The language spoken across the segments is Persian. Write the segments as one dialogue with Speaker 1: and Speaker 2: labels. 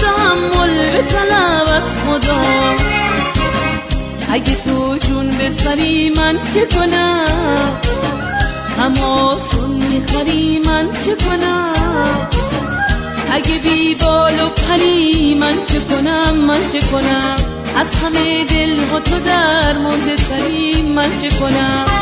Speaker 1: تحمل طلب از خدا. اگه تو جون بسری من چه کنم؟ هماسون می‌خری من چه کنم؟ اگه بی بال و پری من چه کنم؟ من چه کنم؟ از همه دل ها تو در مونده سری من چه کنم؟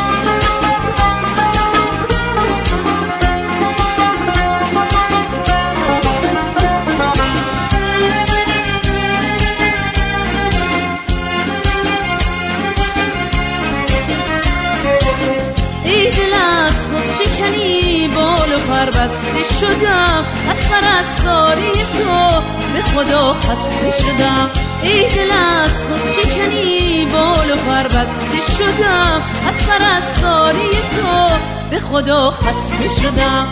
Speaker 1: و پر بسته شدم. از پرستاری تو به خدا خسته شدم. ای دل از خود شکنی بال و پر بسته شدم. از پرستاری تو به خدا خسته شدم.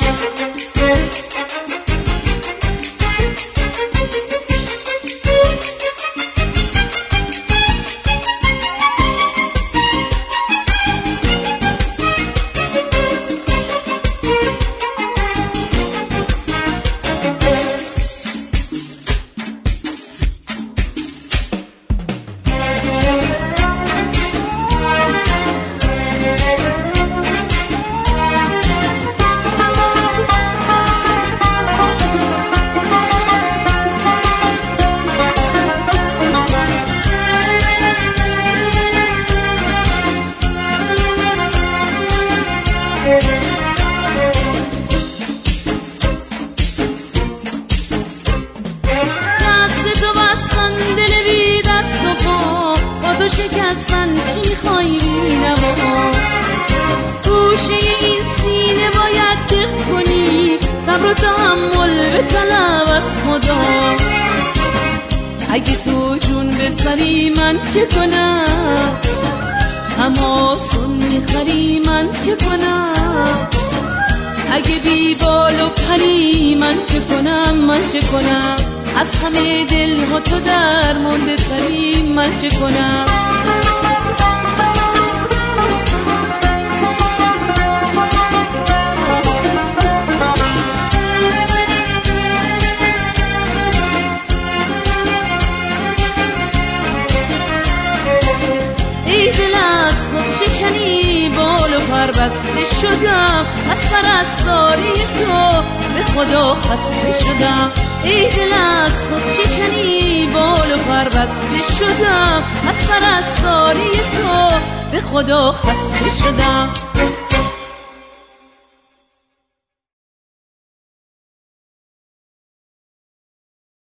Speaker 1: تحمل به طلب از خدا اگه تو جون بسری من چه کنم؟ هماسون می‌خری من چه کنم؟ اگه بی بال و پری من چه کنم؟ من چه کنم؟ از همه دل ها تو در مونده سری من چه کنم؟ بال و پر بسته شدم از پرستاری تو به خدا خسته شدم. ای دل از خود شکنی بال و پر بسته شدم. از پرستاری تو به خدا خسته شدم.